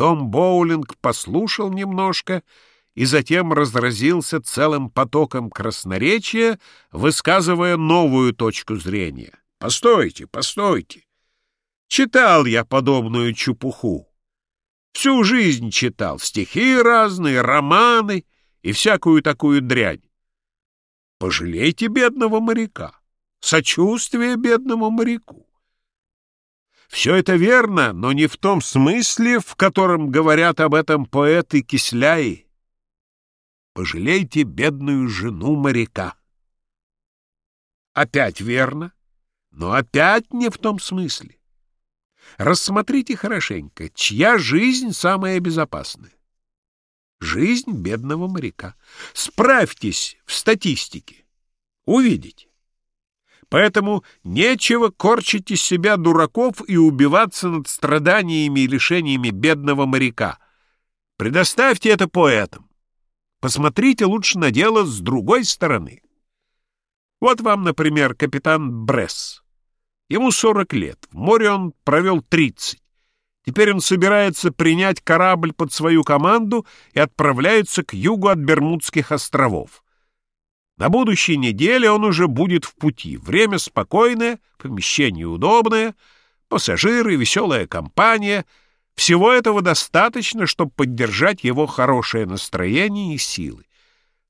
Том Боулинг послушал немножко и затем разразился целым потоком красноречия, высказывая новую точку зрения. «Постойте, постойте! Читал я подобную чепуху. Всю жизнь читал стихи разные, романы и всякую такую дрянь. Пожалейте бедного моряка, сочувствие бедному моряку. Все это верно, но не в том смысле, в котором говорят об этом поэты Кисляи. Пожалейте бедную жену моряка. Опять верно, но опять не в том смысле. Рассмотрите хорошенько, чья жизнь самая безопасная. Жизнь бедного моряка. Справьтесь в статистике. Увидите. Поэтому нечего корчить из себя дураков и убиваться над страданиями и лишениями бедного моряка. Предоставьте это поэтам. Посмотрите лучше на дело с другой стороны. Вот вам, например, капитан Бресс. Ему 40 лет, в море он провел 30. Теперь он собирается принять корабль под свою команду и отправляется к югу от Бермудских островов. На будущей неделе он уже будет в пути. Время спокойное, помещение удобное, пассажиры, веселая компания. Всего этого достаточно, чтобы поддержать его хорошее настроение и силы.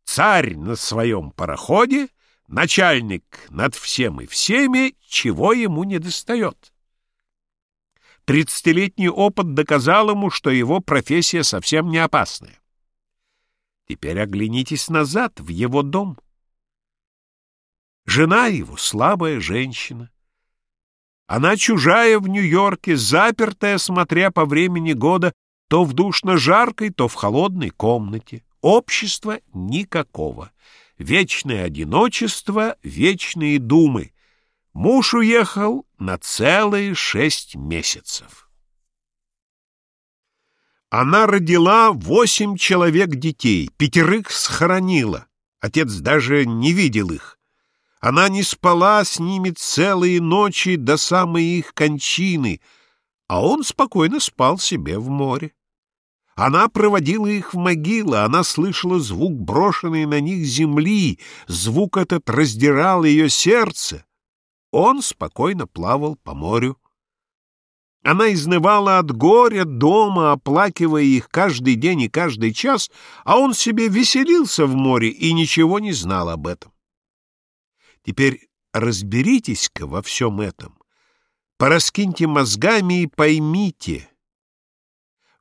Царь на своем пароходе, начальник над всем и всеми, чего ему не достает. Тридцатилетний опыт доказал ему, что его профессия совсем не опасная. Теперь оглянитесь назад, в его дом. Жена его — слабая женщина. Она чужая в Нью-Йорке, запертая, смотря по времени года, то в душно-жаркой, то в холодной комнате. Общества никакого. Вечное одиночество, вечные думы. Муж уехал на целые шесть месяцев. Она родила восемь человек детей, пятерых схоронила. Отец даже не видел их. Она не спала с ними целые ночи до самой их кончины, а он спокойно спал себе в море. Она проводила их в могилы, она слышала звук брошенной на них земли, звук этот раздирал ее сердце. Он спокойно плавал по морю. Она изнывала от горя дома, оплакивая их каждый день и каждый час, а он себе веселился в море и ничего не знал об этом. Теперь разберитесь-ка во всем этом, пораскиньте мозгами и поймите.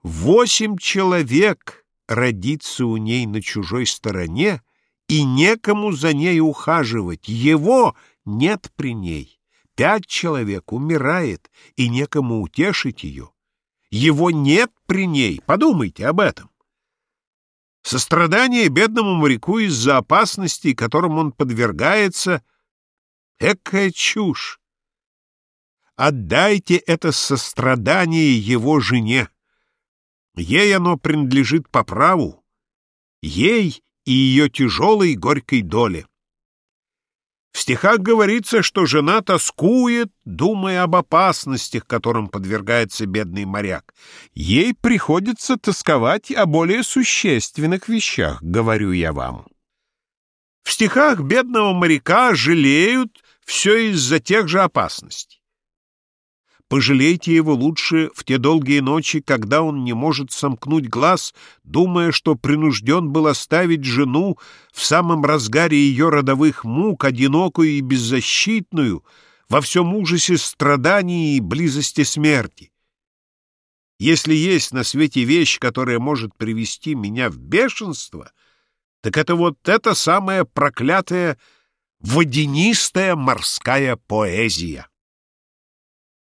Восемь человек родится у ней на чужой стороне, и некому за ней ухаживать, его нет при ней. Пять человек умирает, и некому утешить ее. Его нет при ней, подумайте об этом. Сострадание бедному моряку из-за опасностей, которым он подвергается, — экая чушь. Отдайте это сострадание его жене. Ей оно принадлежит по праву, ей и ее тяжелой горькой доле. В стихах говорится, что жена тоскует, думая об опасностях, которым подвергается бедный моряк. Ей приходится тосковать о более существенных вещах, говорю я вам. В стихах бедного моряка жалеют все из-за тех же опасностей. Пожалейте его лучше в те долгие ночи, когда он не может сомкнуть глаз, думая, что принужден был оставить жену в самом разгаре ее родовых мук, одинокую и беззащитную, во всем ужасе страданий и близости смерти. Если есть на свете вещь, которая может привести меня в бешенство, так это вот эта самая проклятая водянистая морская поэзия.